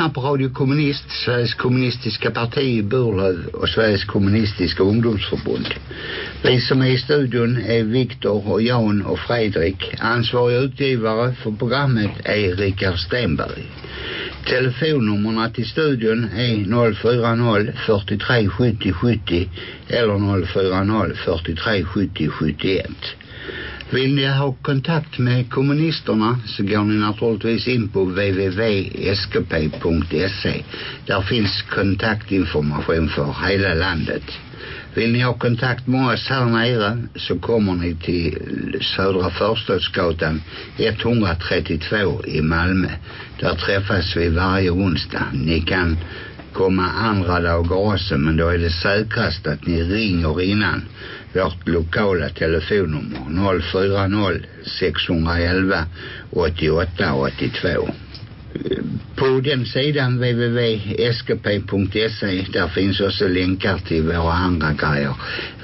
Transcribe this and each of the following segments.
lyssnar på Radio Kommunist, Sveriges kommunistiska parti i Burlöv och Sveriges kommunistiska ungdomsförbund. Vi som är i studion är Viktor och Jan och Fredrik. Ansvarig utgivare för programmet är Richard Stenberg. Telefonnummerna till studion är 040 43 70 70 eller 040 43 70 71. Vill ni ha kontakt med kommunisterna så går ni naturligtvis in på www.skp.se. Där finns kontaktinformation för hela landet. Vill ni ha kontakt med oss här nere så kommer ni till Södra Förstadsgatan 132 i Malmö. Där träffas vi varje onsdag. Ni kan komma andra dagar också men då är det säkrast att ni ringer innan vårt lokala telefonnummer 040 611 88 82 på den sidan www.skp.se där finns också länkar till våra andra grejer.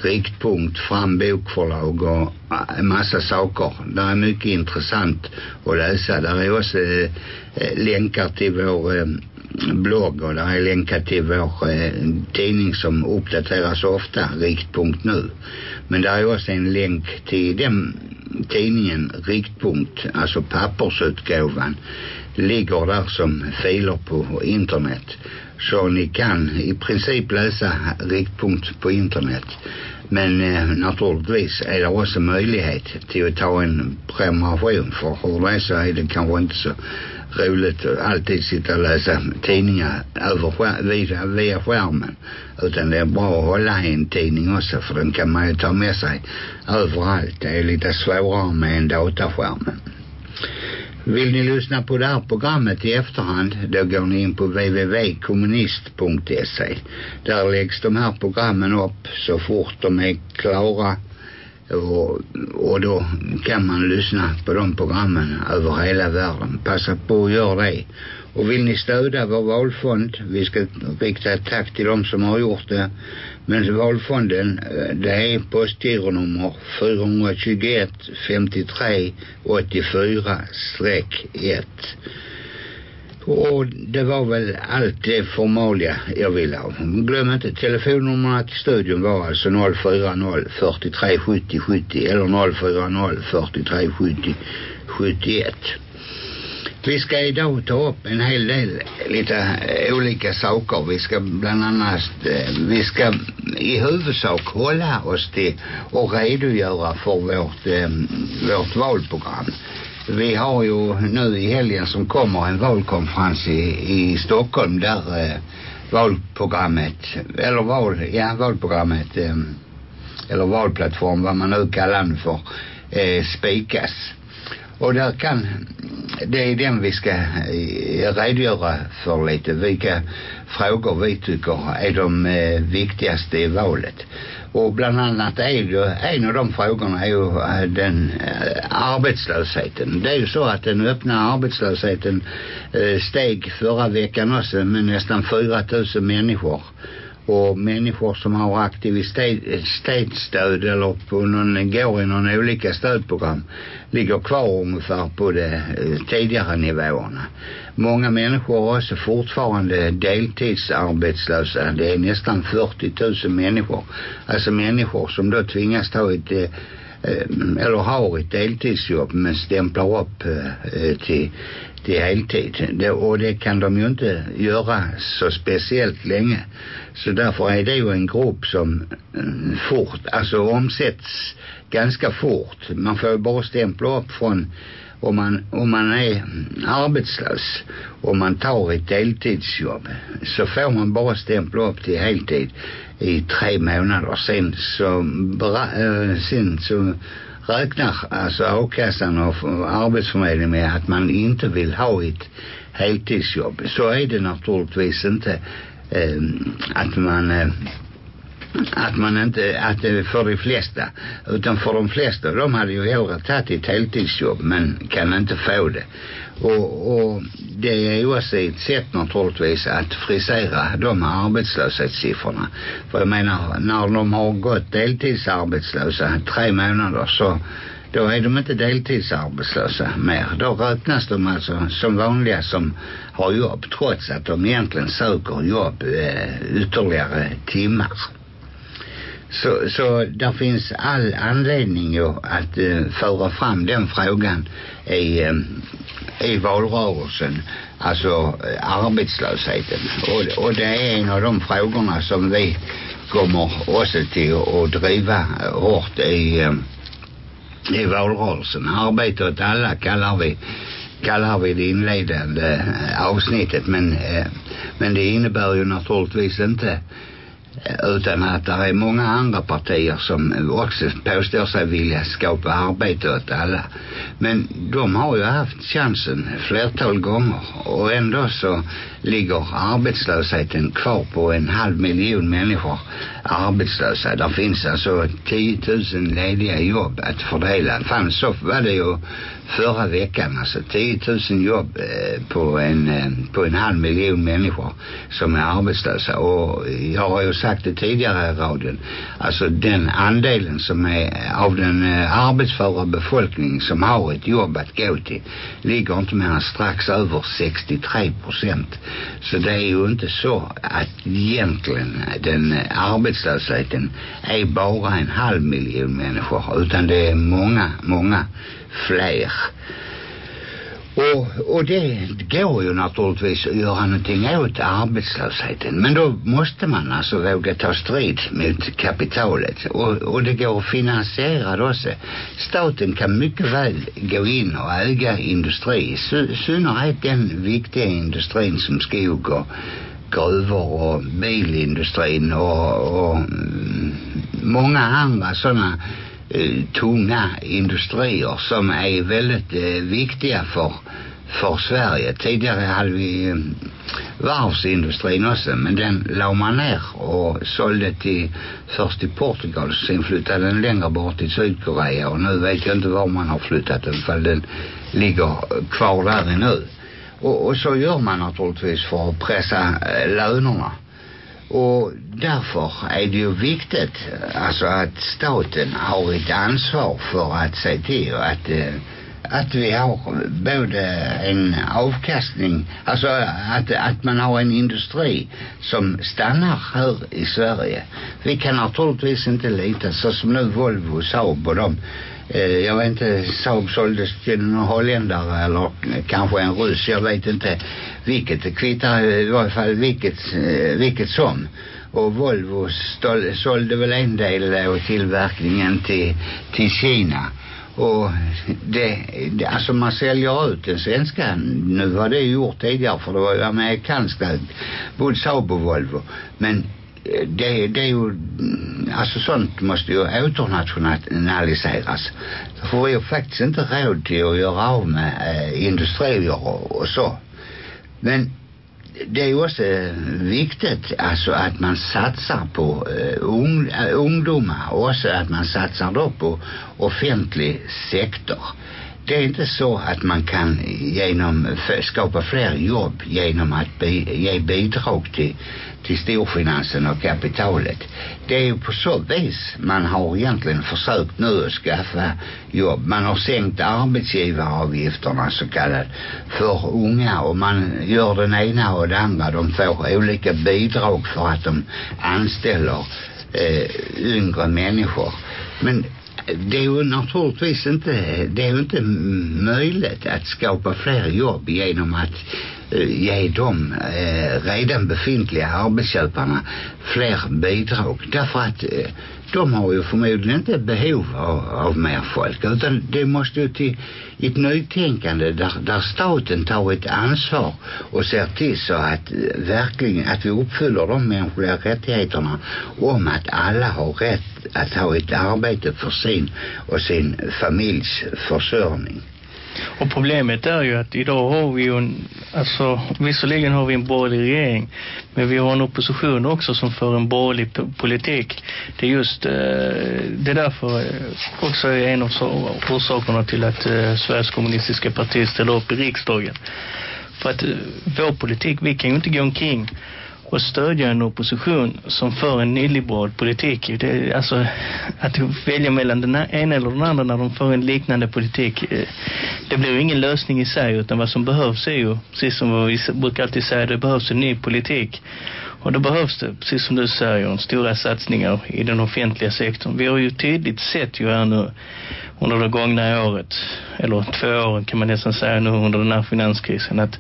Riktpunkt, fram bokförlag och en massa saker. Det är mycket intressant att läsa. Där är också eh, eh, länkar till vår blogg och där är länkar till vår eh, tidning som uppdateras ofta, Riktpunkt nu. Men där är också en länk till den tidningen Riktpunkt, alltså pappersutgåvan. Ligger där som filer på internet. Så ni kan i princip läsa Riktpunkt på internet. Men eh, naturligtvis är det också möjlighet till att ta en prenumeration för hur det är så är det kanske inte så roligt att alltid sitta och läsa tidningar över, via, via skärmen. Utan det är bra att hålla i en tidning också för den kan man ju ta med sig överallt. Det är lite svårare med en dataskärm. Vill ni lyssna på det här programmet i efterhand då går ni in på www.kommunist.se. Där läggs de här programmen upp så fort de är klara och, och då kan man lyssna på de programmen över hela världen. Passa på att göra det. Och vill ni stödja vår valfond, vi ska rikta ett tack till dem som har gjort det. Men valfonden, eh, det är postgironummer 421 53 84 1. Och det var väl allt det formalia jag ville ha. Glöm inte telefonnumret till studion var alltså 040 43 70 70 eller 040 43 70 71. Vi ska idag ta upp en hel del lite eh, olika saker. Vi ska bland annat, eh, vi ska i huvudsak hålla oss till och redogöra för vårt, eh, vårt valprogram. Vi har ju nu i helgen som kommer en valkonferens i, i Stockholm där eh, valprogrammet, eller val, ja valprogrammet, eh, eller valplattform, vad man nu kallar den för, eh, spikas. Och där kan, det är den vi ska eh, redogöra för lite, vilka frågor vi tycker är de eh, viktigaste i valet. Och bland annat är det, en av de frågorna är ju eh, den eh, arbetslösheten. Det är ju så att den öppna arbetslösheten eh, steg förra veckan också med nästan 4 000 människor och människor som har aktivitetsstöd eller på någon, går i någon olika stödprogram ligger kvar ungefär på de tidigare nivåerna. Många människor är också fortfarande deltidsarbetslösa. Det är nästan 40 000 människor. Alltså människor som då tvingas ta ett eh, eh eller har ett deltidsjobb men stämplar upp eh, eh, till till heltid. Det, och det kan de ju inte göra så speciellt länge. Så därför är det ju en grupp som eh, fort, alltså omsätts ganska fort. Man får ju bara stämpla upp från om man, om man är arbetslös och man tar ett deltidsjobb så får man bara stämpla upp till heltid i tre månader. Sen så, bra, äh, sen så räknar alltså a-kassan och arbetsförmedlingen med att man inte vill ha ett heltidsjobb. Så är det naturligtvis inte eh, øh, att man eh, att man inte, att det är för de flesta utan för de flesta, de hade ju hellre tagit ett heltidsjobb men kan inte få det och, och det är ju också ett sätt naturligtvis att frisera de arbetslöshetssiffrorna för jag menar när de har gått deltidsarbetslösa tre månader så då är de inte deltidsarbetslösa mer. Då räknas de alltså som vanliga som har jobb trots att de egentligen söker jobb eh, ytterligare timmar. Så, så där finns all anledning att eh, föra fram den frågan i, eh, i valrörelsen. Alltså eh, arbetslösheten. Och, och det är en av de frågorna som vi kommer också till att driva hårt i, eh, i valrörelsen. Arbete åt alla kallar vi kallar vi det inledande eh, avsnittet men, eh, men det innebär ju naturligtvis inte utan att det är många andra partier som också påstår sig vilja skapa arbete åt alla. Men de har ju haft chansen flertal gånger och ändå så ligger arbetslösheten kvar på en halv miljon människor arbetslösa. Där finns alltså 10 000 lediga jobb att fördela. Fanns så var det ju förra veckan alltså 10 000 jobb eh, på en eh, på en halv miljon människor som är arbetslösa. Och jag har ju sagt det tidigare i radion alltså den andelen som är eh, av den eh, arbetsföra befolkningen som har ett jobb att gå till ligger inte mer än strax över 63 procent. Så det är ju inte så att egentligen den arbetslösheten är bara en halv miljon människor utan det är många, många fler. Och, och det går ju naturligtvis att göra någonting åt arbetslösheten. Men då måste man alltså våga ta strid mot kapitalet. Och, och det går att finansiera det också. Staten kan mycket väl gå in och äga industri. I synnerhet den viktiga industrin som skog och gruvor och bilindustrin och, och mm, många andra sådana Eh, tunga industrier som är väldigt eh, viktiga för för Sverige. Tidigare hade vi eh, varvsindustrin också men den la man ner och sålde till först till Portugal sen flyttade den längre bort till Sydkorea och nu vet jag inte var man har flyttat den för den ligger kvar där nu. Och, och så gör man naturligtvis för att pressa eh, lönerna. Och därför är det ju viktigt alltså att staten har ett ansvar för att se till att eh, att vi har både en avkastning, alltså att, att man har en industri som stannar här i Sverige. Vi kan naturligtvis inte lita så som nu Volvo, och Saab och de Eh, jag vet inte, Saab såldes till en holländare eller kanske en ryss, jag vet inte vilket, det kvittar i varje fall vilket, eh, vilket som. Och Volvo stål, sålde väl en del eh, av tillverkningen till, till Kina. Och det, det, alltså man säljer ut den svenska. Nu var det gjort tidigare för det var ju amerikanskt både Saab och Volvo. Men det, det är ju alltså sånt måste ju åternationaliseras för vi har faktiskt inte råd till att göra av med eh, industrier och, och så. Men det är ju också eh, viktigt alltså att man satsar på eh, ung, eh, ungdomar och också att man satsar då på offentlig sektor. Det är inte så att man kan genom skapa fler jobb genom att bi ge bidrag till, till storfinansen och kapitalet. Det är ju på så vis man har egentligen försökt nu att skaffa jobb. Man har sänkt arbetsgivaravgifterna så kallat för unga och man gör den ena och den andra. De får olika bidrag för att de anställer eh, yngre människor. Men det är ju naturligtvis inte det är ju inte möjligt att skapa fler jobb genom att eh, ge de eh, redan befintliga arbetsköparna fler bidrag. Därför att eh, de har ju förmodligen inte behov av, av mer folk utan det måste ju till ett nytänkande där, där staten tar ett ansvar och ser till så att verkligen att vi uppfyller de mänskliga rättigheterna om att alla har rätt att ha ett arbete för sin och sin familjs försörjning. Och problemet är ju att idag har vi ju en, alltså visserligen har vi en borgerlig regering men vi har en opposition också som för en borgerlig politik. Det är just, eh, det är därför eh, också en av orsakerna till att eh, Sveriges kommunistiska parti ställer upp i riksdagen. För att eh, vår politik, vi kan ju inte gå omkring och stödja en opposition som för en nyliberal politik. Det, alltså, att välja mellan den ena eller den andra när de för en liknande politik, eh, det blir ju ingen lösning i sig utan vad som behövs är ju, precis som vi brukar alltid säga, det behövs en ny politik. Och då behövs det, precis som du säger, stora satsningar i den offentliga sektorn. Vi har ju tydligt sett ju här nu under det gångna året, eller två åren kan man nästan säga nu under den här finanskrisen, att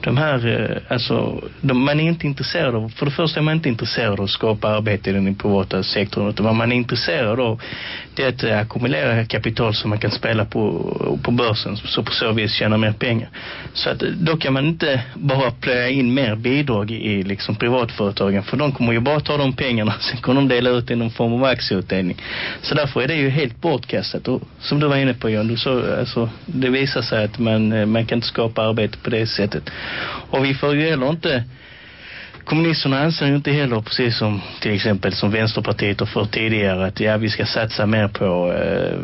de här, eh, alltså, de, man är inte intresserad av, för det första är man inte intresserad av att skapa arbete i den privata sektorn, utan vad man är intresserad av det är att eh, ackumulera kapital som man kan spela på, på börsen, så på så vis tjäna mer pengar. Så att eh, då kan man inte bara plöja in mer bidrag i liksom privatföretagen, för de kommer ju bara ta de pengarna, sen kommer de dela ut i någon form av aktieutdelning. Så därför är det ju helt bortkastat. Och som du var inne på John, du så, alltså, det visar sig att man, eh, man kan inte skapa arbete på det sättet. Och vi får ju heller inte kommunisterna anser ju inte heller precis som till exempel som Vänsterpartiet har för tidigare att ja, vi ska satsa mer på eh,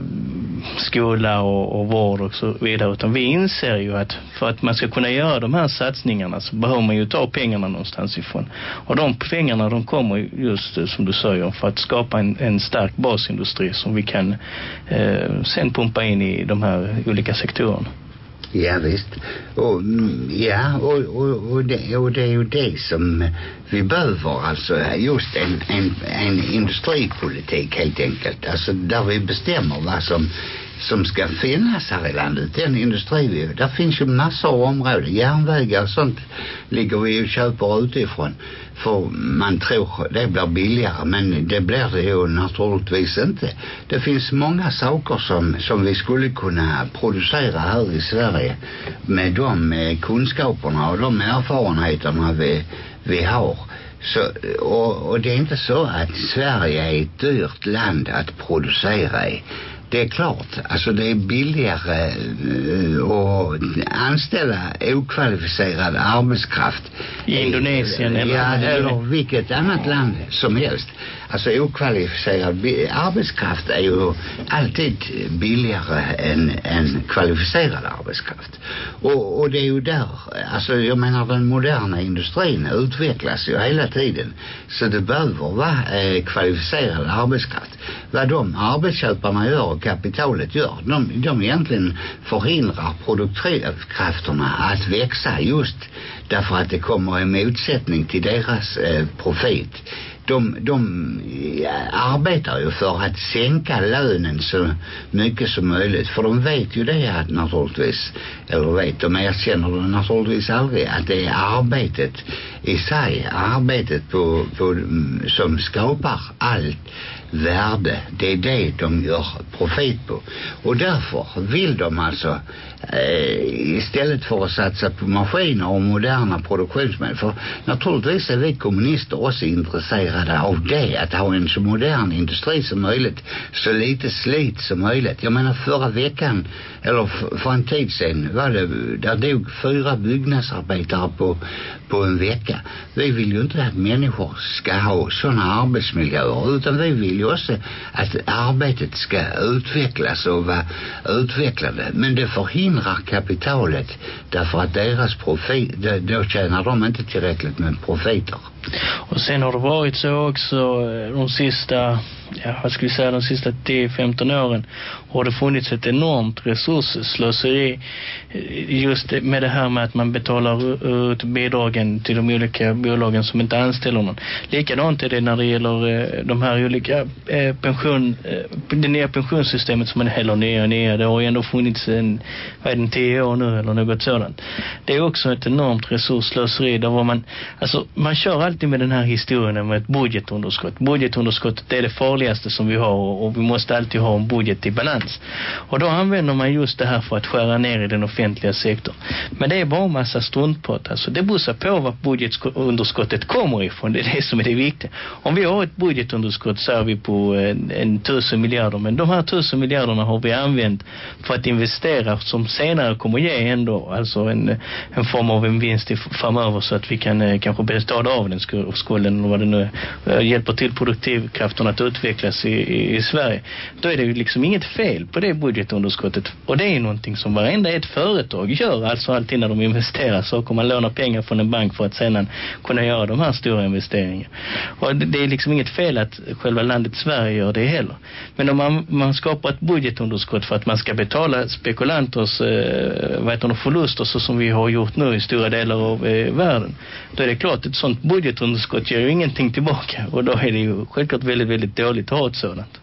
skola och, och vård och så vidare utan vi inser ju att för att man ska kunna göra de här satsningarna så behöver man ju ta pengarna någonstans ifrån och de pengarna de kommer just eh, som du säger för att skapa en, en stark basindustri som vi kan eh, sen pumpa in i de här olika sektorerna. Ja visst. Och, ja, och, och, och, det, och det är ju det som vi behöver alltså just en, en, en industripolitik helt enkelt. Alltså där vi bestämmer vad som som ska finnas här i landet. Den industri vi, där finns ju massor av områden. Järnvägar och sånt ligger vi och köper utifrån. För man tror det blir billigare men det blir det ju naturligtvis inte. Det finns många saker som, som vi skulle kunna producera här i Sverige med de eh, kunskaperna och de erfarenheterna vi, vi har. Så, och, och det är inte så att Sverige är ett dyrt land att producera i det är klart, alltså det är billigare uh, att anställa okvalificerad arbetskraft. I Indonesien eller? Ja, eller vilket annat land som helst. Alltså okvalificerad arbetskraft är ju alltid billigare än, än kvalificerad arbetskraft. Och, och det är ju där, alltså jag menar den moderna industrin utvecklas ju hela tiden. Så det behöver vara eh, kvalificerad arbetskraft. Vad de arbetsköparna gör och kapitalet gör, de, de egentligen förhindrar produktivkrafterna att växa just därför att det kommer en motsättning till deras eh, profit. De, de eh, arbetar ju för att sänka lönen så mycket som möjligt. För de vet ju det att naturligtvis, eller vet, de erkänner det naturligtvis aldrig att det är arbetet i sig, arbetet på, på, mm, som skapar allt värde. Det är det de gör profit på. Och därför vill de alltså Eh, istället för att satsa på maskiner och moderna produktionsmedel. För naturligtvis är vi kommunister också intresserade av det. Att ha en så modern industri som möjligt. Så lite slit som möjligt. Jag menar förra veckan, eller för en tid sedan var det, där dog fyra byggnadsarbetare på, på en vecka. Vi vill ju inte att människor ska ha sådana arbetsmiljöer utan vi vill ju också att arbetet ska utvecklas och vara utvecklande. Men det förhindrar kapitalet därför att deras profit, då tjänar de inte tillräckligt med profiter. Och sen har det varit så också eh, de sista ja, vad ska vi säga, de sista 10-15 åren har det funnits ett enormt resursslöseri eh, just med det här med att man betalar ut bidragen till de olika bolagen som inte anställer någon. Likadant är det när det gäller eh, de här olika eh, pension, eh, det nya pensionssystemet som man heller nya och nya. Det har ju ändå funnits en, vad är det, 10 år nu eller något sådant. Det är också ett enormt resursslöseri där var man, alltså man kör alltid med den här historien med ett budgetunderskott. Budgetunderskottet är det farligaste som vi har och vi måste alltid ha en budget i balans. Och då använder man just det här för att skära ner i den offentliga sektorn. Men det är bara en massa struntprat. Alltså det beror på var budgetunderskottet kommer ifrån. Det är det som är det viktiga. Om vi har ett budgetunderskott så är vi på en, en tusen miljarder. Men de här tusen miljarderna har vi använt för att investera som senare kommer ge ändå alltså en, en form av en vinst framöver så att vi kan eh, kanske betala av den skulden och vad det nu är, eh, hjälper till produktivkrafterna att utvecklas i, i, i Sverige. Då är det ju liksom inget fel på det budgetunderskottet. Och det är någonting som varenda ett företag gör. Alltså alltid när de investerar saker. Man lånar pengar från en bank för att sedan kunna göra de här stora investeringarna. Och det, det är liksom inget fel att själva landet Sverige gör det heller. Men om man, man skapar ett budgetunderskott för att man ska betala spekulanters eh, vad heter det, förluster så som vi har gjort nu i stora delar av eh, världen. Då är det klart att ett sånt budgetunderskott ger ju ingenting tillbaka. Och då är det ju självklart väldigt, väldigt dåligt att ha ett sådant.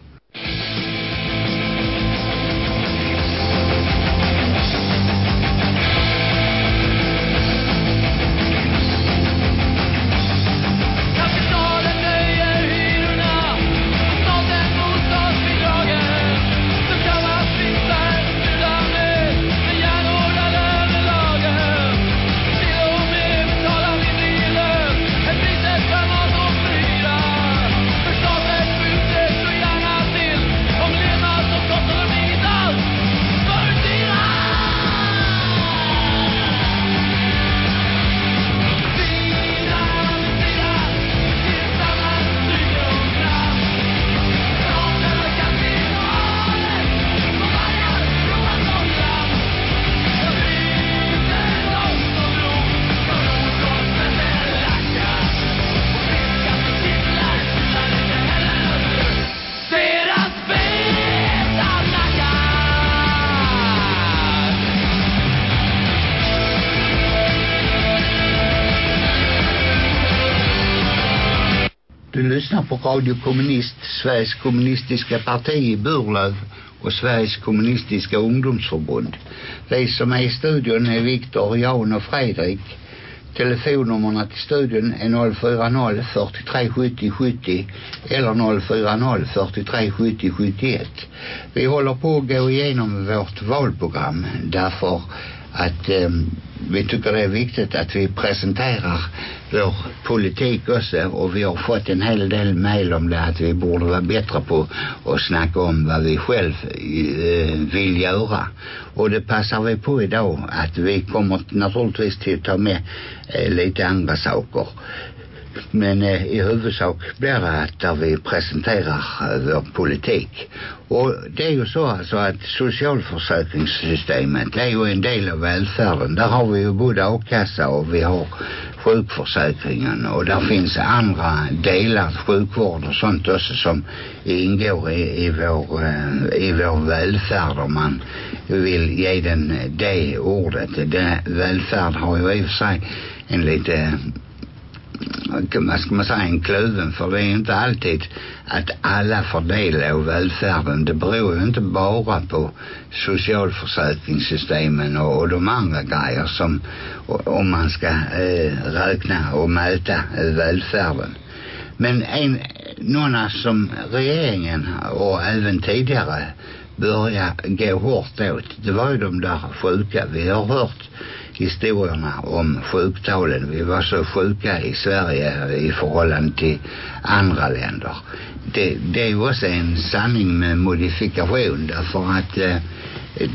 Radio Kommunist, Sveriges kommunistiska parti i Burlöv och Sveriges kommunistiska ungdomsförbund. Vi som är i studion är Viktor, Jan och Fredrik. Telefonnummerna till studion är 040 43 70 70 eller 040 43 70 71. Vi håller på att gå igenom vårt valprogram därför att eh, vi tycker det är viktigt? Att vi presenterar vår politik också och vi har fått en hel del mejl om det att vi borde vara bättre på att snacka om vad vi själv eh, vill göra. Och det passar vi på idag att vi kommer naturligtvis till att ta med eh, lite andra saker men eh, i huvudsak blir det att där vi presenterar eh, vår politik. Och det är ju så alltså att socialförsäkringssystemet det är ju en del av välfärden. Där har vi ju både a-kassa och vi har sjukförsäkringen och där finns andra delar, sjukvård och sånt också som ingår i, i, vår, eh, i vår välfärd om man vill ge den det ordet. Den välfärd har ju i och för sig en lite vad ska man säga, en kluven för det är inte alltid att alla får del av välfärden. Det beror ju inte bara på socialförsäkringssystemen och, och de andra grejer som om man ska eh, räkna och mäta eh, välfärden. Men en, några som regeringen och även tidigare börja gå hårt åt det var ju de där sjuka. Vi har hört historierna om sjuktalen. Vi var så sjuka i Sverige i förhållande till andra länder. Det, det är ju också en sanning med modifikation därför att eh,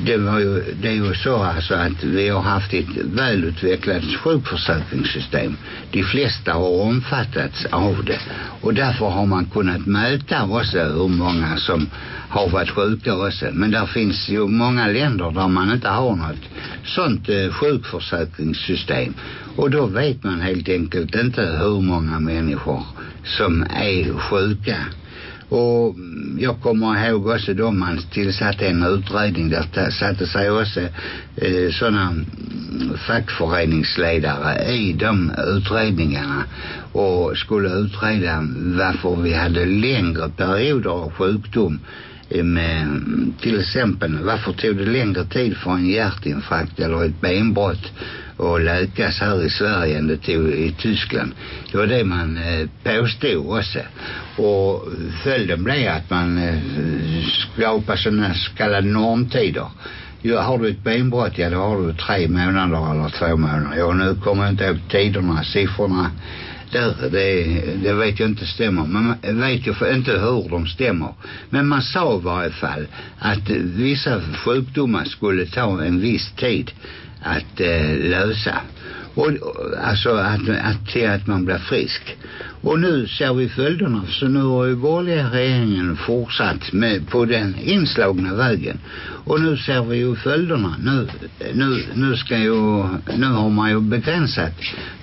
det, var ju, det är ju så alltså att vi har haft ett välutvecklat sjukförsäkringssystem. De flesta har omfattats av det. Och därför har man kunnat mäta också hur många som har varit sjuka också. Men där finns ju många länder där man inte har något sånt eh, sjukförsäkringssystem. Och då vet man helt enkelt inte hur många människor som är sjuka. Och jag kommer ihåg också då man tillsatte en utredning där satte sig också eh, sådana mm, fackföreningsledare i de utredningarna och skulle utreda varför vi hade längre perioder av sjukdom. Eh, med till exempel varför tog det längre tid för en hjärtinfarkt eller ett benbrott att läkas här i Sverige än det tog i Tyskland. Det var det man eh, påstod också. Och följden blev att man eh, skapade sådana så kallade normtider. Ja, har du ett benbrott, ja då har du tre månader eller två månader. Ja, nu kommer jag inte ihåg tiderna, siffrorna där, det, det vet jag inte stämmer. Men man vet ju inte hur de stämmer. Men man sa i varje fall att vissa sjukdomar skulle ta en viss tid att eh, lösa. Och, alltså att, att, till att man blir frisk. Och nu ser vi följderna. Så nu har ju borgerliga regeringen fortsatt med, på den inslagna vägen. Och nu ser vi ju följderna. Nu, nu, nu ska ju, nu har man ju begränsat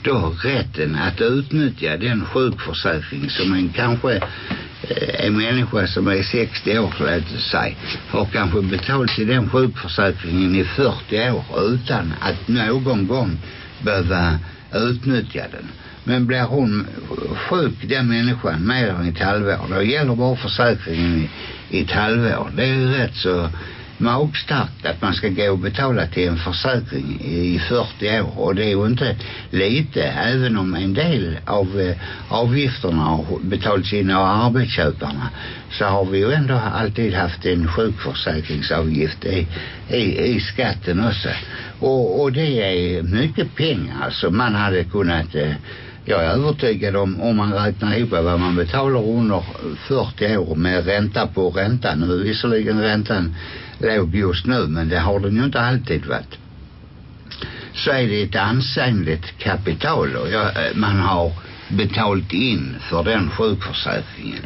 då rätten att utnyttja den sjukförsäkring som en kanske eh, en människa som är 60 år låt sig har kanske betalt till den sjukförsäkringen i 40 år utan att någon gång behöva utnyttja den. Men blir hon sjuk, den människan, mer än ett halvår, då gäller bara försäkringen i, i ett halvår. Det är ju rätt så magstarkt att man ska gå och betala till en försäkring i 40 år. Och det är ju inte lite även om en del av eh, avgifterna har betalats in av arbetsköparna så har vi ju ändå alltid haft en sjukförsäkringsavgift i, i, i skatten också. Och, och det är mycket pengar alltså. Man hade kunnat eh, jag är övertygad om, om man räknar ihop vad man betalar under 40 år med ränta på ränta. Nu är visserligen räntan låg just nu, men det har den ju inte alltid varit. Så är det ett ansenligt kapital och jag, eh, man har betalt in för den sjukförsäkringen.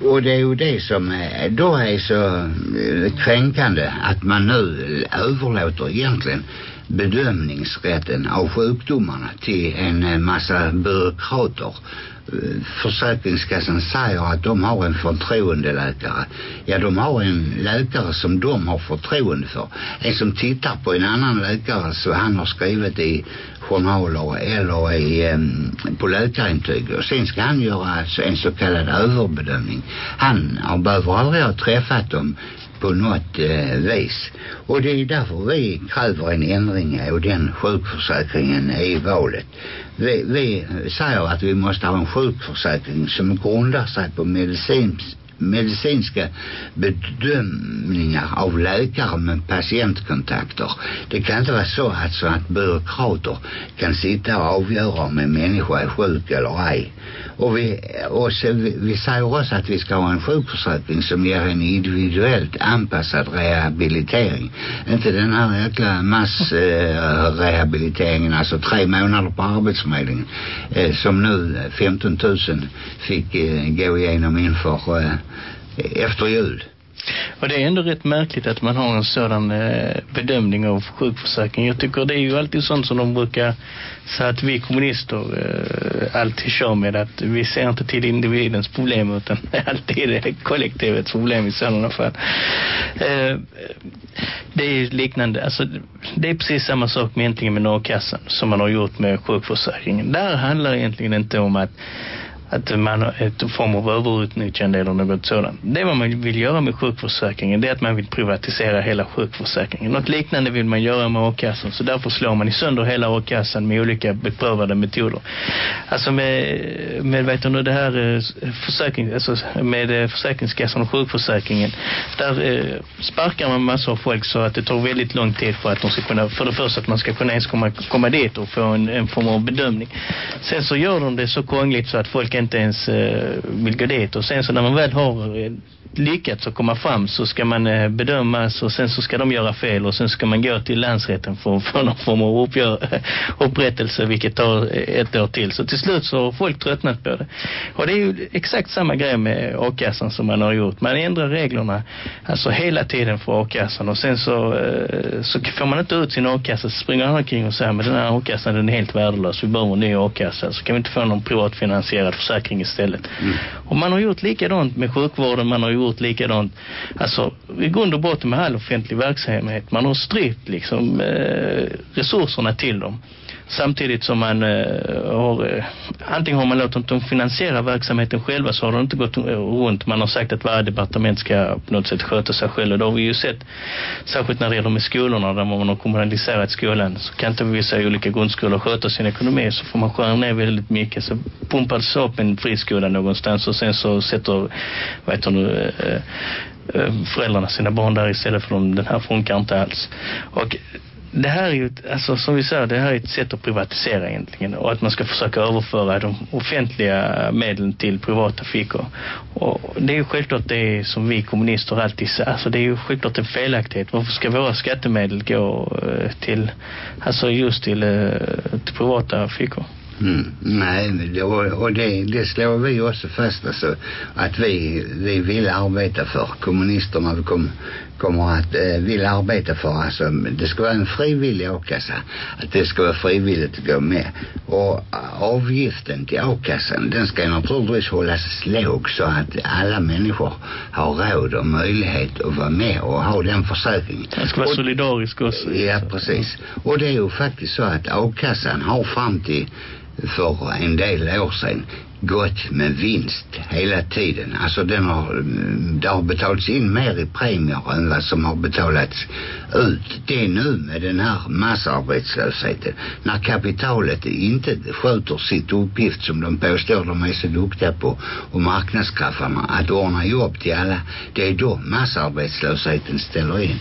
Och det är ju det som då är så eh, kränkande att man nu överlåter egentligen bedömningsrätten av sjukdomarna till en eh, massa byråkrater Försäkringskassan säger att de har en förtroendeläkare. Ja, de har en läkare som de har förtroende för. En som tittar på en annan läkare så han har skrivit i journaler eller i, um, på läkarintyg. Och sen ska han göra alltså en så kallad överbedömning. Han har behöver aldrig ha träffat dem på något eh, vis. Och det är därför vi kräver en ändring av den sjukförsäkringen i valet. Vi, vi säger att vi måste ha en sjukförsäkring som grundar sig på medicinsk medicinska bedömningar av läkare med patientkontakter. Det kan inte vara så att, så att byråkrater kan sitta och avgöra om en människa är sjuk eller ej. Och vi, och så, vi, vi säger också att vi ska ha en sjukförsäkring som ger en individuellt anpassad rehabilitering. Inte den här jäkla massrehabiliteringen, eh, alltså tre månader på arbetsförmedlingen eh, som nu 15 000 fick eh, gå igenom inför eh, efter jul. Och det är ändå rätt märkligt att man har en sådan eh, bedömning av sjukförsäkringen. Jag tycker det är ju alltid sånt som de brukar säga att vi kommunister eh, alltid kör med att vi ser inte till individens problem utan alltid det kollektivets problem i sådana fall. Eh, det är ju liknande, alltså det är precis samma sak med egentligen med a-kassan som man har gjort med sjukförsäkringen. Där handlar det egentligen inte om att att man har ett form av överutnyttjande eller något sådant. Det vad man vill göra med sjukförsäkringen det är att man vill privatisera hela sjukförsäkringen. Något liknande vill man göra med a-kassan så därför slår man i sönder hela a-kassan med olika beprövade metoder. Alltså med, med vet du, det här eh, försäkring, alltså med eh, försäkringskassan och sjukförsäkringen där eh, sparkar man massor av folk så att det tar väldigt lång tid för att de ska kunna, för det första att man ska kunna ens komma, komma dit och få en, en form av bedömning. Sen så gör de det så krångligt så att folk inte inte ens eh, vill gå dit. Och sen så när man väl har eh, lyckats att komma fram så ska man eh, bedömas och sen så ska de göra fel och sen ska man gå till länsrätten för, för någon form av uppgör, upprättelse vilket tar ett år till. Så till slut så har folk tröttnat på det. Och det är ju exakt samma grej med a-kassan som man har gjort. Man ändrar reglerna alltså hela tiden för a-kassan och sen så, så får man inte ut sin a-kassa så springer han omkring och säger men den här a-kassan den är helt värdelös. Vi behöver en ny a-kassa så kan vi inte få någon privatfinansierad försäkring istället. Mm. Och man har gjort likadant med sjukvården, man har gjort likadant alltså i grund och botten med all offentlig verksamhet. Man har strypt liksom eh, resurserna till dem samtidigt som man eh, har eh, antingen har man låtit dem finansiera verksamheten själva så har det inte gått runt. Man har sagt att varje departement ska på något sätt sköta sig själv. Och det har vi ju sett särskilt när det gäller med skolorna där man har kommunaliserat skolan. Så kan inte vissa olika grundskolor sköta sin ekonomi så får man skära ner väldigt mycket. Så pumpas upp en friskola någonstans och sen så sätter vad heter nu eh, eh, eh, föräldrarna sina barn där istället för dem, den här funkar inte alls. Och det här är ju, alltså som vi säger, det här är ett sätt att privatisera egentligen och att man ska försöka överföra de offentliga medlen till privata fickor. Och det är ju självklart det som vi kommunister alltid säger, alltså det är ju självklart en felaktighet. Varför ska våra skattemedel gå eh, till, alltså just till, eh, till privata fickor? Mm, nej, och, och det, det slår vi också fast alltså, att vi, vi vill arbeta för. Kommunisterna kom, kommer att eh, vill arbeta för alltså, det ska vara en frivillig a-kassa. Att det ska vara frivilligt att gå med. Och avgiften till a-kassan den ska naturligtvis hållas låg så att alla människor har råd och möjlighet att vara med och ha den försäkringen. Den ska vara och, solidarisk också. Ja, precis. Och det är ju faktiskt så att a-kassan har fram till för en del år sedan gått med vinst hela tiden. Alltså den har, mm, det har betalats in mer i premier än vad som har betalats ut. Det är nu med den här massarbetslösheten. När kapitalet inte sköter sitt uppgift som de påstår de är så duktiga på och marknadskrafterna att ordna jobb till alla. Det är då massarbetslösheten ställer in.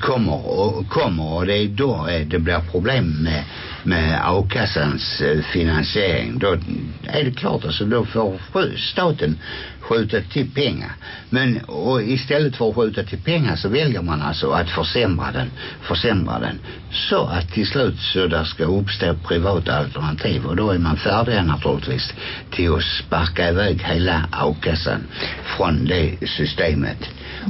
Kommer och kommer och det är då eh, det blir problem med, med a-kassans eh, finansiering. Då är det klart alltså då får staten skjuta till pengar. Men och istället för att skjuta till pengar så väljer man alltså att försämra den, försämra den. Så att till slut så där ska uppstå privata alternativ och då är man färdig naturligtvis till att sparka iväg hela avkassan från det systemet.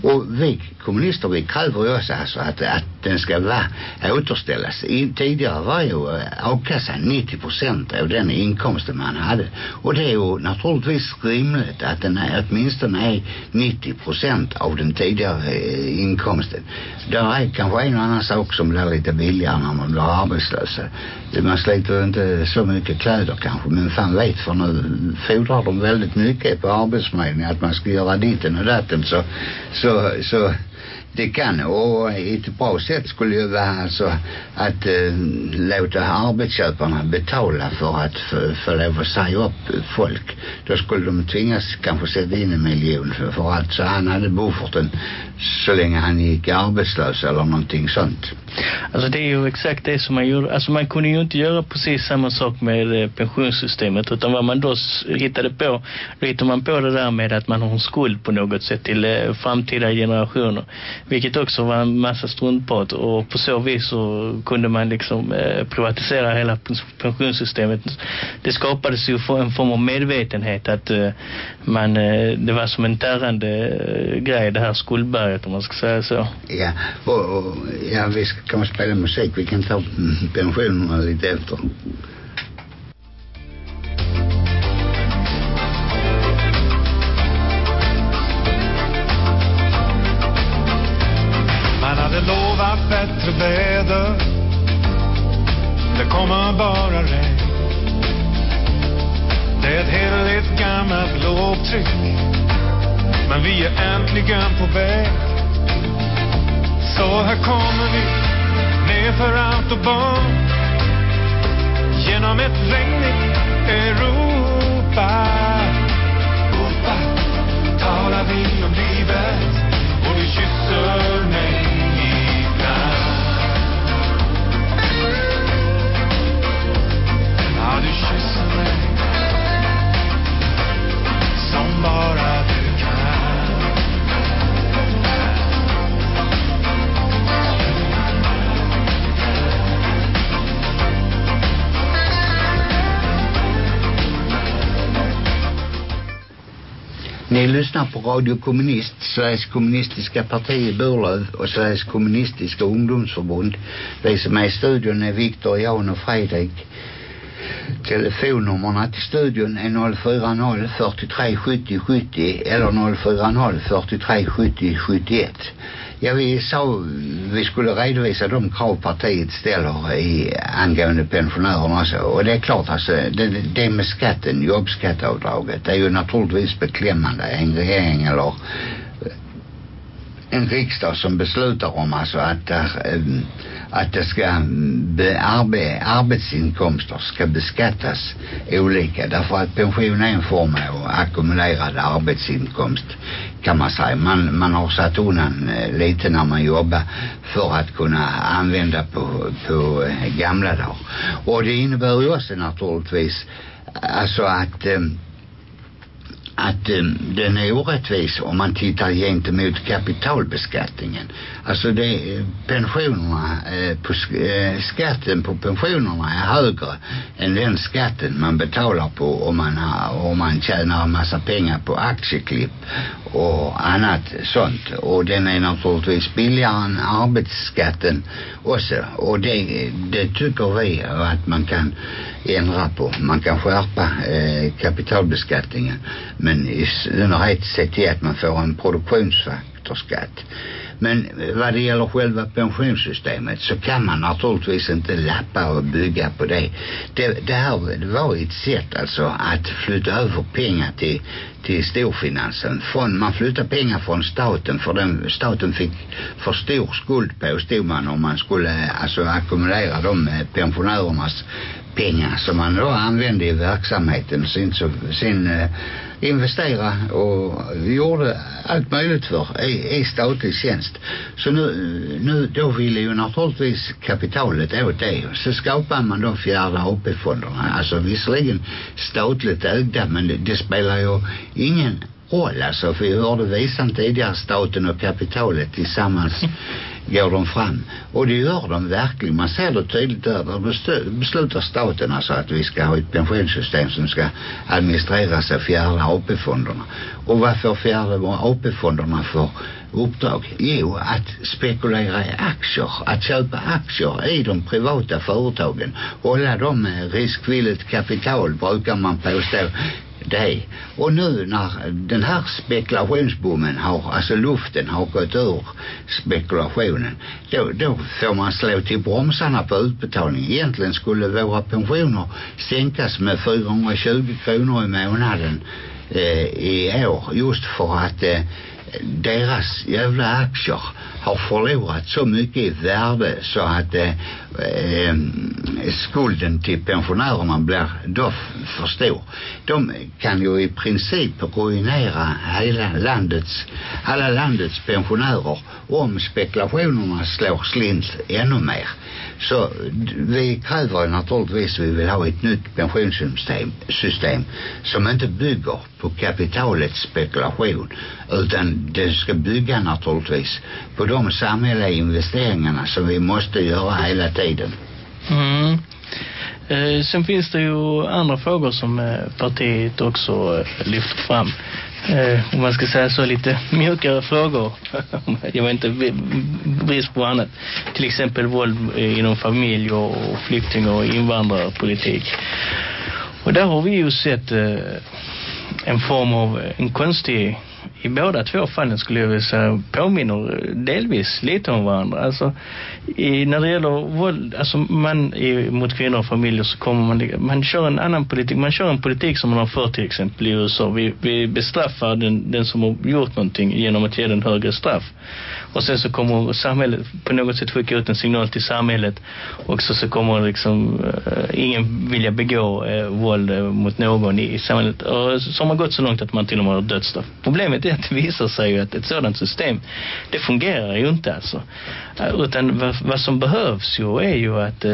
Och vi kommunister vi kräver ju också alltså att, att den ska vara eh, återställas. I, tidigare var ju eh, avkassan 90 procent av den inkomsten man hade. Och det är ju naturligtvis rimligt att den är, åtminstone är 90 procent av den tidigare eh, inkomsten. Det är kanske en annan sak som blir lite billigare när man blir arbetslös. Man sliter inte så mycket kläder kanske men fan vet för nu fordrar de väldigt mycket på arbetsförmedlingen att man ska göra ditten och datten så, så, så det kan och ett bra sätt skulle ju vara alltså att eh, låta arbetsköparna betala för att få lov att säga upp folk. Då skulle de tvingas kanske sätta in en miljon för, för att så han hade bufferten så länge han gick arbetslös eller någonting sånt. Alltså det är ju exakt det som man gjorde. Alltså man kunde ju inte göra precis samma sak med eh, pensionssystemet utan vad man då hittade på, då hittade man på det där med att man har en skuld på något sätt till eh, framtida generationer. Vilket också var en massa struntprat och på så vis så kunde man liksom eh, privatisera hela pensionssystemet. Det skapades ju en form av medvetenhet att man, det var som en tärrande grej det här skuldberget om man ska säga så. Ja, och, och ja, vi ska kanske spela musik. Vi kan ta pensionerna lite efter. lovat bättre väder Det kommer bara regn Det är ett heligt gammalt lågtryck men vi är äntligen på väg. Så här kommer vi Nerför autobahn Genom ett regnigt Europa. Europa Talar vi om livet. Och du kysser Ni lyssnar på Radio Kommunist, Sveriges kommunistiska parti i Burlöv och Sveriges kommunistiska ungdomsförbund. Vi som är i studion är Viktor, Jan och Fredrik. Telefonnummerna till studion är 040 43 70 70 eller 040 43 70 71. Ja, vi sa vi skulle redovisa de krav partiet ställer i angående pensionärerna också. Och det är klart alltså, det, det med skatten, jobbskatteavdraget, det är ju naturligtvis beklämmande. En regering eller en riksdag som beslutar om alltså att, där, att det ska mm, be, arbe, arbetsinkomster ska beskattas olika därför att pension är en form av ackumulerad arbetsinkomst kan man säga. Man, man har satt undan eh, lite när man jobbar för att kunna använda på, på eh, gamla dagar. Och det innebär ju också naturligtvis alltså att eh, att eh, den är orättvis om man tittar gentemot kapitalbeskattningen. Alltså det, eh, pensionerna, eh, på, eh, skatten på pensionerna är högre än den skatten man betalar på om man, har, om man tjänar en massa pengar på aktieklipp och annat sånt. Och den är naturligtvis billigare än arbetsskatten också. Och det, det tycker vi att man kan ändra på. Man kan skärpa eh, kapitalbeskattningen men i synnerhet se till att man får en produktionsfaktorskatt. Men eh, vad det gäller själva pensionssystemet så kan man naturligtvis inte lappa och bygga på det. Det, det här var ett sätt alltså att flytta över pengar till, till storfinansen. Från, man flyttar pengar från staten för den, staten fick för stor skuld påstod man om man skulle eh, alltså ackumulera de eh, pensionärernas pengar som man då använde i verksamheten sin, sin eh, investera och gjorde allt möjligt för i, i statlig tjänst. Så nu, nu då ville ju naturligtvis kapitalet åt det. Så skapar man då fjärde AP-fonderna. Alltså visserligen statligt ägda men det, det spelar ju ingen roll alltså. För vi hörde visan tidigare staten och kapitalet tillsammans går de fram. Och det gör de verkligen. Man ser det tydligt där. Där beslutar staten alltså att vi ska ha ett pensionssystem som ska administreras av fjärde AP-fonderna. Och vad får fjärde AP-fonderna för uppdrag? Jo, att spekulera i aktier. Att köpa aktier i de privata företagen. Hålla dem med riskvilligt kapital brukar man påstå det. Och nu när den här spekulationsbommen har, alltså luften har gått ur spekulationen, då, då får man slå till bromsarna på utbetalningen. Egentligen skulle våra pensioner sänkas med 420 kronor i månaden eh, i år just för att eh, deras jävla aktier har förlorat så mycket i värde så att eh, øh, eh, øh, skulden till pensionärerna blir då för stor. De kan ju i princip ruinera hela landets, alla landets pensionärer om spekulationerna slår slint ännu mer. Så vi kräver naturligtvis vi vill ha ett nytt pensionssystem system som inte bygger på kapitalets spekulation utan det ska bygga naturligtvis på de samhälleliga investeringarna som vi måste göra hela tiden. Mm. Eh, sen finns det ju andra frågor som eh, partiet också eh, lyfter fram. Eh, om man ska säga så lite mjukare frågor. Jag var inte brist på annat. Till exempel våld eh, inom familj och flykting- och invandrarpolitik. Och där har vi ju sett eh, en form av eh, en konstig i båda två fallen skulle jag vilja säga påminner delvis lite om varandra. Alltså i, när det gäller våld, alltså man i, mot kvinnor och familjer så kommer man, man kör en annan politik, man kör en politik som man har för till exempel i USA. Vi, vi bestraffar den, den som har gjort någonting genom att ge den högre straff. Och sen så kommer samhället på något sätt skicka ut en signal till samhället och så, så kommer liksom eh, ingen vilja begå uh, våld eh, mot någon i, i samhället. Och så har man gått så långt att man till och med har dödsstraff. Problemet att det visar sig ju att ett sådant system det fungerar ju inte alltså. Eh, utan vad, vad som behövs ju är ju att eh,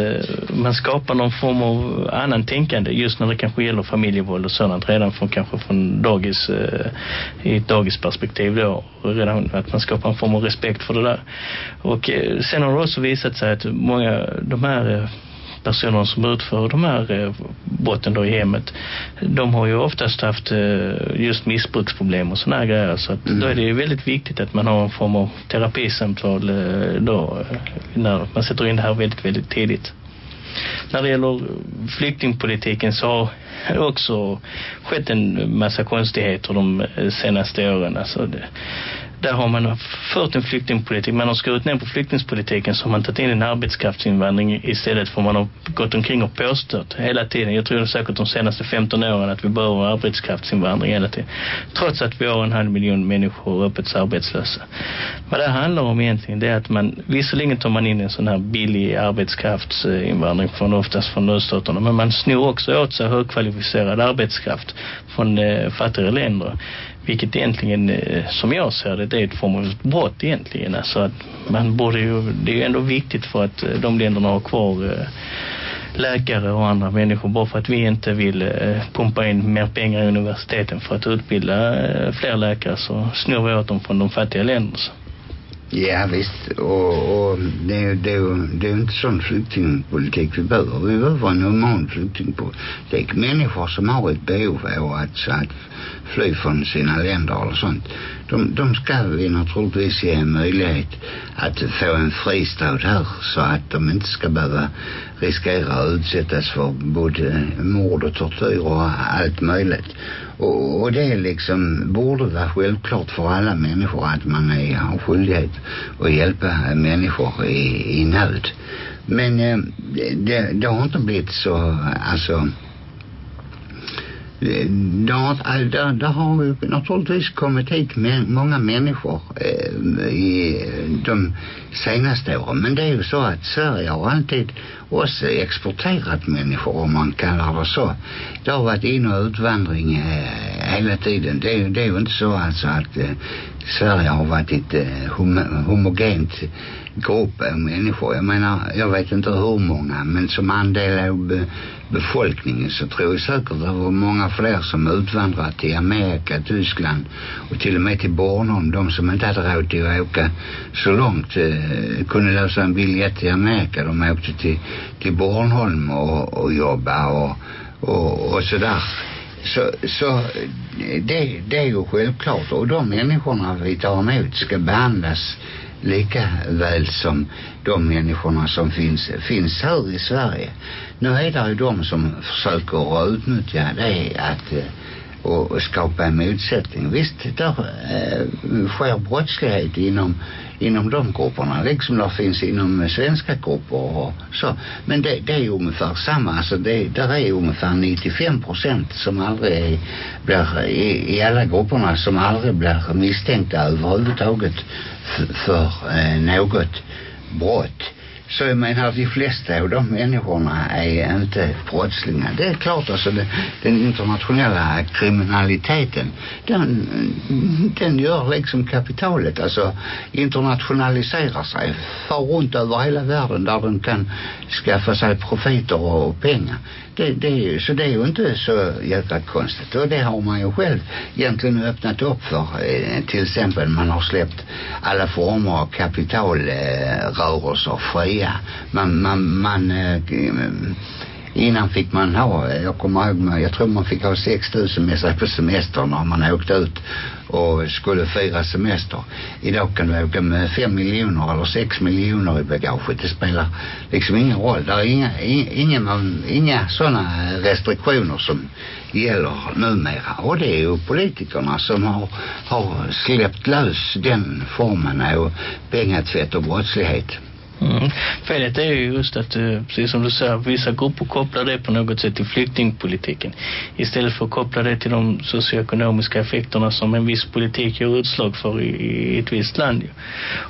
man skapar någon form av annan tänkande just när det kanske gäller familjevåld och sådant redan från kanske från dagis eh, i ett dagisperspektiv då redan att man skapar en form av respekt för det där. Och eh, sen har det också visat sig att många, de här eh, personer som utför de här eh, brotten då i hemmet de har ju oftast haft eh, just missbruksproblem och sådana här grejer så att mm. då är det ju väldigt viktigt att man har en form av terapisamtal eh, då när man sätter in det här väldigt väldigt tidigt när det gäller flyktingpolitiken så har det också skett en massa konstigheter de senaste åren. Alltså det, där har man fört en flyktingpolitik. Man har skurit ner på flyktingpolitiken så har man tagit in en arbetskraftsinvandring istället för man har gått omkring och påstått hela tiden. Jag tror säkert de senaste 15 åren att vi behöver arbetskraftsinvandring hela tiden. Trots att vi har en halv miljon människor öppet arbetslösa. Vad det handlar om egentligen det är att man, visserligen tar man in en sån här billig arbetskraftsinvandring från oftast från öststaterna men man snor också åt sig högkvalificerad arbetskraft från eh, fattigare länder. Vilket egentligen, eh, som jag ser det, det är ett form av brott egentligen. Alltså att man borde ju, det är ju ändå viktigt för att eh, de länderna har kvar eh, läkare och andra människor bara för att vi inte vill pumpa in mer pengar i universiteten för att utbilda fler läkare så snor vi åt dem från de fattiga länderna. Ja visst och, och det, är, det, är, det är inte sån flyktingpolitik vi behöver. Vi behöver en human flyktingpolitik. Människor som har ett behov av att, att fly från sina länder eller sånt. De, de ska vi naturligtvis ge en möjlighet att få en fristad här så att de inte ska behöva riskera att utsättas för både mord och tortyr och allt möjligt. Och, och det liksom borde vara självklart för alla människor att man är, har skyldighet att hjälpa människor i, i nöd. Men eh, det, det har inte blivit så, alltså eh, det har, eh, det, det har ju naturligtvis kommit hit med många människor eh, i de senaste åren. Men det är ju så att Sverige har alltid också exporterat människor om man kallar det så. Det har varit in- och utvandring eh, øh, hela tiden. Det är, det är ju inte så alltså att eh, øh, Sverige har varit ett eh, øh, hom homogent grupp av människor. Jag menar, jag vet inte hur många, men som andel av be befolkningen så tror jag säkert att det var många fler som utvandrat till Amerika, Tyskland och till och med till Bornholm. De som inte hade råd till att åka så långt eh, Eh, kunde lösa en biljett till Amerika. De åkte till, till Bornholm och, och jobba och, och, och sådär. Så, så det, det är ju självklart och de människorna vi tar emot ska behandlas lika väl som de människorna som finns, finns här i Sverige. Nu är det ju de som försöker utnyttja det att eh, och skapa en motsättning. Visst, där eh, sker brottslighet inom, inom de grupperna, liksom det finns inom svenska grupper och så. Men det, det är ungefär samma, alltså det, där är ungefär 95 procent som aldrig är, blir, i, i alla grupperna som aldrig blir misstänkta överhuvudtaget för eh, något brott. Så jag menar de flesta av de människorna är inte brottslingar. Det är klart alltså det, den internationella kriminaliteten den, den gör liksom kapitalet alltså internationaliserar sig. Far runt över hela världen där den kan skaffa sig profiter och pengar. Det, det, så det är ju inte så jäkla konstigt. Och det har man ju själv egentligen öppnat upp för. Eh, till exempel man har släppt alla former av kapitalrörelser fria. Man, man, man eh, innan fick man ha, jag kommer ihåg, jag tror man fick ha 6 000 med sig på semester när man åkte ut och skulle fira semester. Idag kan du åka med 5 miljoner eller 6 miljoner i bagaget. Det spelar liksom ingen roll. Det är inga, inga, inga sådana restriktioner som gäller numera. Och det är ju politikerna som har, har släppt lös den formen av pengatvätt och brottslighet. Mm. Felet är ju just att, eh, precis som du säger, vissa grupper kopplar det på något sätt till flyktingpolitiken. Istället för att koppla det till de socioekonomiska effekterna som en viss politik gör utslag för i, i ett visst land. Ju.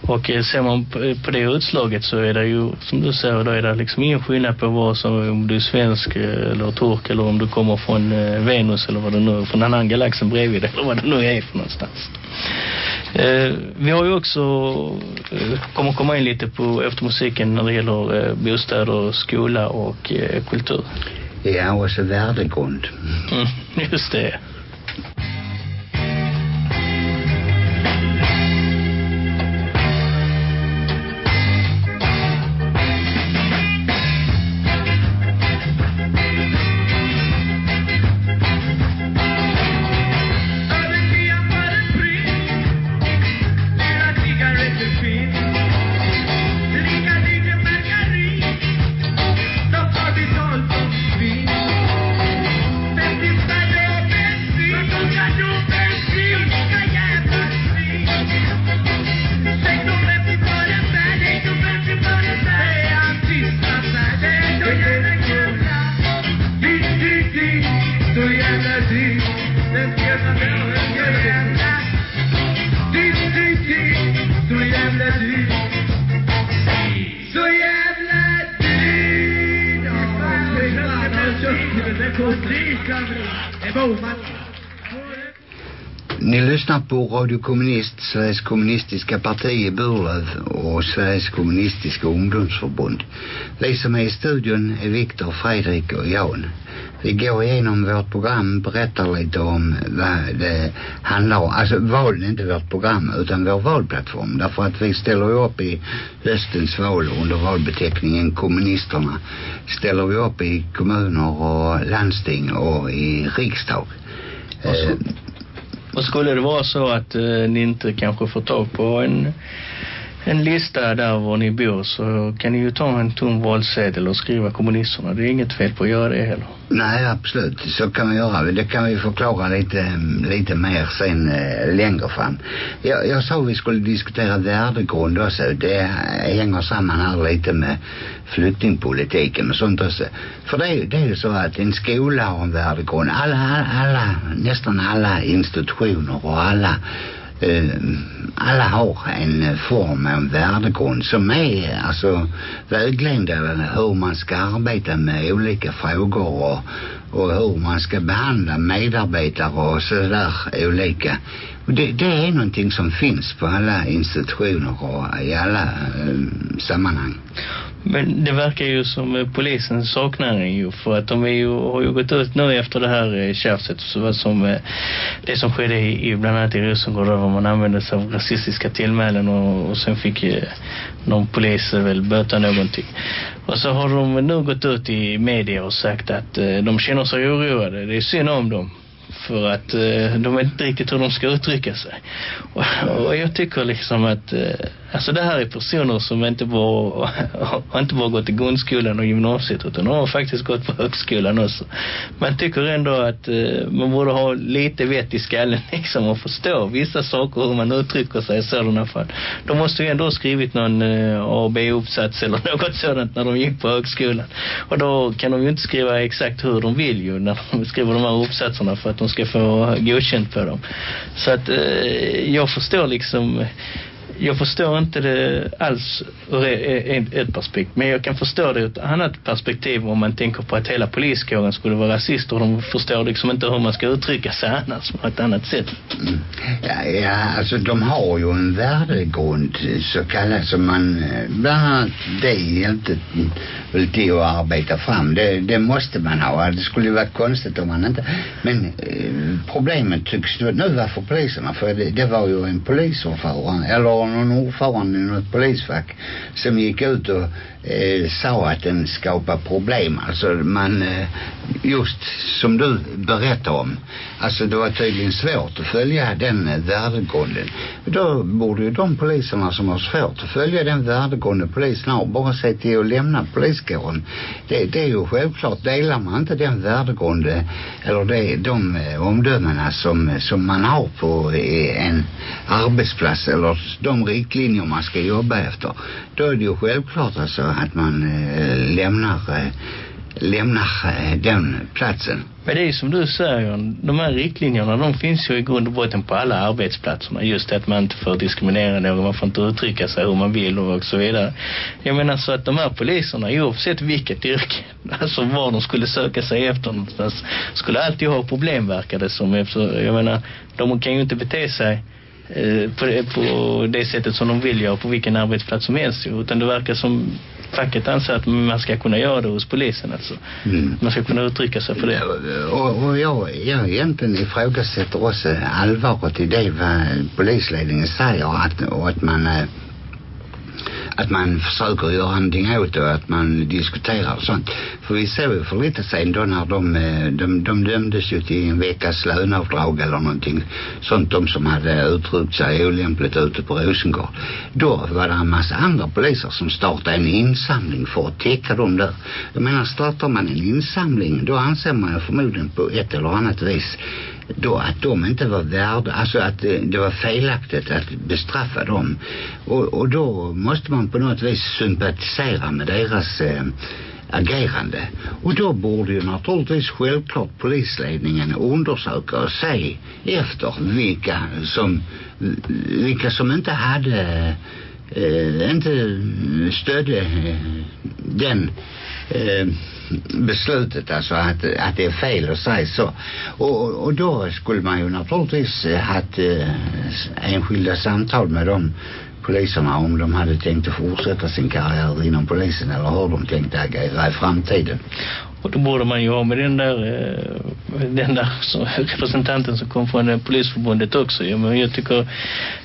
Och eh, ser man på, det utslaget så är det ju, som du säger, då är det liksom ingen skillnad på vad som, om du är svensk eh, eller turk eller om du kommer från Venus eller vad det nu är, från en annan galaxen bredvid eller vad det nu är för någonstans. Eh, vi har ju också eh, kommer komma in lite på efter musiken när det gäller eh, bostäder, skola och eh, kultur. Ja, och så värdegrund. Mm, just det. Lyssnar på Radio Kommunist, Sveriges kommunistiska parti i Burlöv och Sveriges kommunistiska ungdomsförbund. Vi som är i studion är Viktor, Fredrik och Jan. Vi går igenom vårt program, berättar lite om vad det handlar om. Alltså valen inte vårt program utan vår valplattform. Därför att vi ställer upp i höstens val under valbeteckningen kommunisterna. Ställer vi upp i kommuner och landsting och i riksdag. Och, så, Eh, och skulle det vara så att eh, ni inte kanske får tag på en, en lista där var ni bor så kan ni ju ta en tom valsedel och skriva kommunisterna. Det är inget fel på att göra det heller. Nej, absolut. Så kan vi göra. Det kan vi förklara lite, lite mer sen eh, längre fram. Jag, jag sa vi skulle diskutera värdegrund också. Det hänger samman här lite med flyktingpolitiken och sånt också. För det, är ju- det är ju så att en skola har en värdegrund. Alla, alla, alla nästan alla institutioner och alla Eh, alla har en eh, form en värdegrund som är alltså vägledande hur man ska arbeta med olika frågor och, och hur man ska behandla medarbetare och sådär olika. Och det, det är någonting som finns på alla institutioner och i alla eh, sammanhang. Men det verkar ju som eh, polisen saknar den ju för att de är ju, har ju gått ut nu efter det här eh, tjafset så som eh, det som skedde i, i bland annat i Rosengård där man använde sig av rasistiska tillmälen och, och sen fick någon polis väl böta någonting. Och så har de nu gått ut i media och sagt att de känner sig oroade. Det är synd om dem för att eh, de vet inte riktigt hur de ska uttrycka sig. Och, och jag tycker liksom att eh, alltså det här är personer som inte bara har inte bara gått i grundskolan och gymnasiet utan de har faktiskt gått på högskolan också. Man tycker ändå att eh, man borde ha lite vett i skallen liksom och förstå vissa saker hur man uttrycker sig i sådana fall. De måste ju ändå ha skrivit någon eh, A B-uppsats eller något sådant när de gick på högskolan. Och då kan de ju inte skriva exakt hur de vill ju när de skriver de här uppsatserna för att de ska få godkänt på dem. Så att eh, jag förstår liksom jag förstår inte det alls ur ett, perspektiv. Men jag kan förstå det ur ett annat perspektiv om man tänker på att hela poliskåren skulle vara rasister och de förstår liksom inte hur man ska uttrycka sig annars på ett annat sätt. Mm. Ja, ja, alltså de har ju en värdegrund så kallad som man eh, bland annat det hjälpte väl till att arbeta fram. Det, det måste man ha. Det skulle ju vara konstigt om man inte... Men eh, problemet tycks nu nu vara för poliserna för det, det var ju en polisordförande eller någon ordförande i något polisfack som gick ut och eh, sa att den skapar problem. Alltså man eh, just som du berättar om. Alltså det var tydligen svårt att följa den eh, värdegrunden. Då borde ju de poliserna som har svårt att följa den värdegrunden polisen har bara se till att lämna poliskåren. Det, det är ju självklart. Delar man inte den värdegrunden eller det, de eh, omdömena som, eh, som man har på eh, en arbetsplats eller de riktlinjer man ska jobba efter. Då är det ju självklart alltså att man eh, lämnar eh, lämnar eh, den platsen. Men det är som du säger, de här riktlinjerna de finns ju i grund och botten på alla arbetsplatserna. Just att man inte får diskriminera någon, man får inte uttrycka sig hur man vill och så vidare. Jag menar så att de här poliserna, oavsett vilket yrke, alltså var de skulle söka sig efter någonstans, skulle alltid ha problem verkar det som. Jag menar, de kan ju inte bete sig på, det, på det sättet som de vill göra på vilken arbetsplats som helst ju. utan det verkar som facket anser att man ska kunna göra det hos polisen alltså. Mm. Man ska kunna uttrycka sig på det. Och, och jag, jag egentligen ifrågasätter också allvaret i det vad polisledningen säger att, och att man eh, att man försöker göra någonting åt det och att man diskuterar och sånt. För vi såg ju för lite sen då när de, eh, de, de dömdes ju till en veckas löneavdrag eller någonting sånt de som hade uttryckt sig olämpligt ute på Rosengård. Då var det en massa andra poliser som startade en insamling för att täcka dem där. Jag menar startar man en insamling då anser man ju förmodligen på ett eller annat vis då att de inte var värda, alltså att det, var felaktigt att bestraffa dem. Och, och då måste man på något vis sympatisera med deras eh, agerande. Och då borde ju naturligtvis självklart polisledningen undersöka och se efter vilka som, vilka som inte hade eh, inte stödde eh, den eh, beslutet alltså att, att det är fel att säga så och, och då skulle man ju naturligtvis eh, haft eh, enskilda samtal med dem poliserna om de hade tänkt att fortsätta sin karriär inom polisen eller hur de tänkte agera i framtiden. Och då borde man ju ha med den där, eh, den där representanten som kom från polisförbundet också. Men jag tycker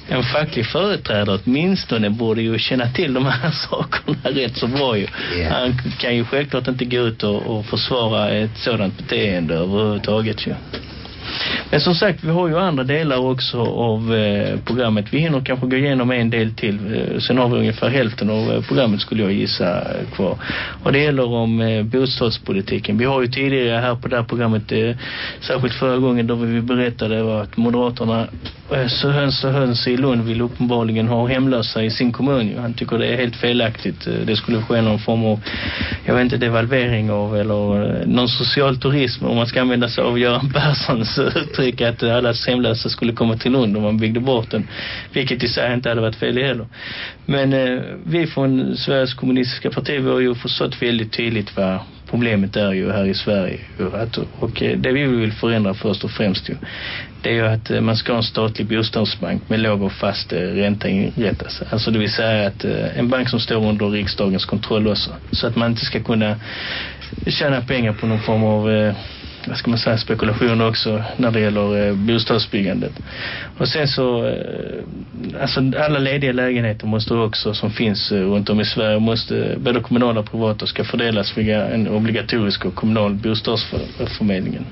en facklig företrädare åtminstone borde ju känna till de här sakerna rätt så bra ju. Yeah. Han kan ju självklart inte gå ut och, och försvara ett sådant beteende överhuvudtaget ju. Men som sagt, vi har ju andra delar också av eh, programmet. Vi hinner kanske gå igenom en del till. Eh, sen har vi ungefär hälften av eh, programmet skulle jag gissa eh, kvar. Och det gäller om eh, bostadspolitiken. Vi har ju tidigare här på det här programmet, eh, särskilt förra gången då vi berättade att Moderaterna eh, så höns och höns i Lund vill uppenbarligen ha hemlösa i sin kommun. Han tycker det är helt felaktigt. Eh, det skulle ske någon form av, jag vet inte, devalvering av eller någon social turism om man ska använda sig av Göran Perssons uttryck att alla hemlösa skulle komma till Lund om man byggde bort den. Vilket i sig inte hade varit fel heller. Men eh, vi från Sveriges kommunistiska parti vi har ju förstått väldigt tydligt vad problemet är ju här i Sverige. Att, och eh, det vi vill förändra först och främst ju, det är ju att eh, man ska ha en statlig bostadsbank med låg och fast eh, ränta inrättas. Alltså det vill säga att en bank som står under riksdagens kontroll också. Så att man inte ska kunna tjäna pengar på någon form av vad ska man säga, spekulationer också när det gäller eh, bostadsbyggandet. Och sen så, eh, alltså alla lediga lägenheter måste också, som finns eh, runt om i Sverige, måste, både kommunala och privata, ska fördelas via en obligatorisk och kommunal bostadsförmedlingen.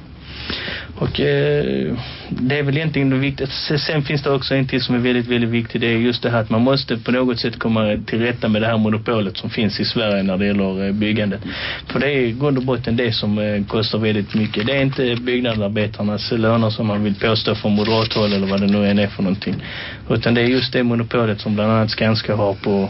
Och eh, det är väl egentligen det viktigaste. Sen finns det också en till som är väldigt, väldigt viktig. Det är just det här att man måste på något sätt komma till rätta med det här monopolet som finns i Sverige när det gäller eh, byggandet. För det är i grund och botten det som eh, kostar väldigt mycket. Det är inte byggnadsarbetarnas löner som man vill påstå från moderat håll eller vad det nu än är för någonting. Utan det är just det monopolet som bland annat Skanska har på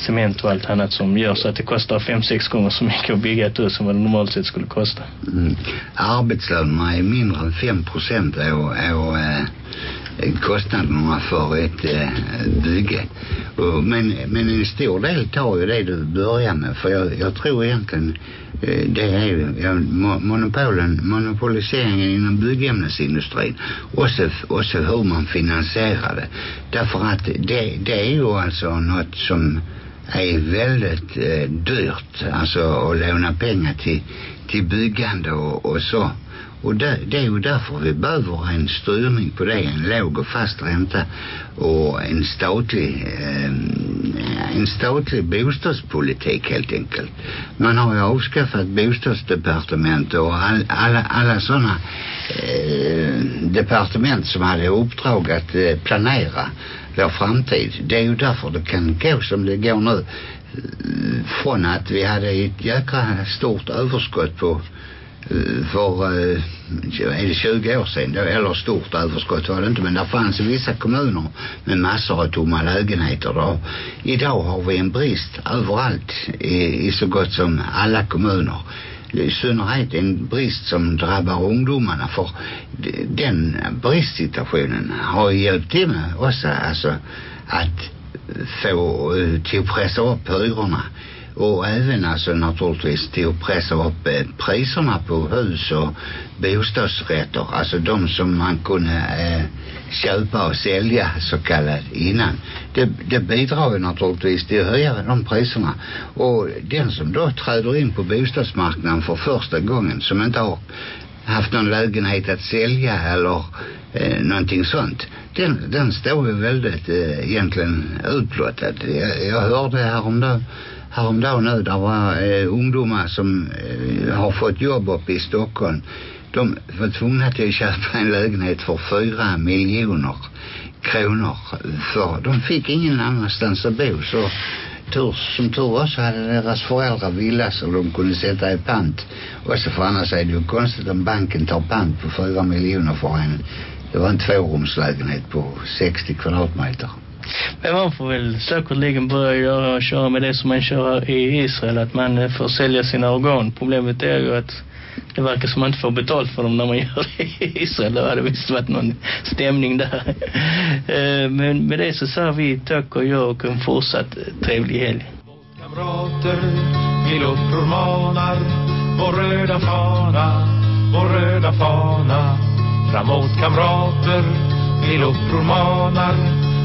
cement och allt annat som gör så att det kostar fem sex gånger så mycket att bygga ett hus som vad det normalt sett skulle kosta. Mm. Arbetslönerna är mindre än 5 procent av, av eh, kostnaderna för ett eh, bygge. Och, men, men en stor del tar ju det du börjar med för jag, jag tror egentligen eh, det är ju ja, monopolen, monopoliseringen inom byggämnesindustrin och så, och så hur man finansierar det. Därför att det, det är ju alltså något som är väldigt eh, dyrt alltså att låna pengar till, till byggande och, och så. Och det, det är ju därför vi behöver en styrning på det, en låg och fast ränta och en statlig eh, en statlig bostadspolitik helt enkelt. Man har ju avskaffat bostadsdepartement och all, alla, alla sådana eh, departement som hade uppdrag att eh, planera vår framtid. Det är ju därför det kan gå som det går nu. Från att vi hade ett jäkla stort överskott på eh, för eh, är det 20 år sedan eller stort överskott var det inte men det fanns vissa kommuner med massor av tomma lägenheter då. idag har vi en brist överallt i, i så gott som alla kommuner i synnerhet en brist som drabbar ungdomarna för den bristsituationen har hjälpt till med också alltså att få eh, till att pressa upp hyrorna och även alltså naturligtvis till att pressa upp eh, priserna på hus och bostadsrätter. Alltså de som man kunde eh, köpa och sälja så kallat innan. Det, det bidrar ju naturligtvis till att höja de priserna. Och den som då träder in på bostadsmarknaden för första gången som inte har haft någon lägenhet att sälja eller eh, någonting sånt den, den står ju väldigt eh, egentligen utblottad. Jag, jag hörde häromdagen häromdagen nu där var eh, ungdomar som eh, har fått jobb uppe i Stockholm. De var tvungna till att köpa en lägenhet för fyra miljoner kronor. För de fick ingen annanstans att bo så tur, som tur var så hade deras föräldrar villa så de kunde sätta i pant. Och så för annars är det ju konstigt om banken tar pant på fyra miljoner för en det var en tvårumslägenhet på 60 kvadratmeter men man får väl säkerligen börja göra, köra med det som man kör i Israel. Att man eh, får sälja sina organ. Problemet är ju att det verkar som man inte får betalt för dem när man gör det i Israel. Det hade visst varit någon stämning där. Eh, men med det så säger vi tack och jag och en fortsatt eh, trevlig helg. Kamrater, vi luftromanar vår röda fana, vår röda fana. Framåt kamrater, vi luftromanar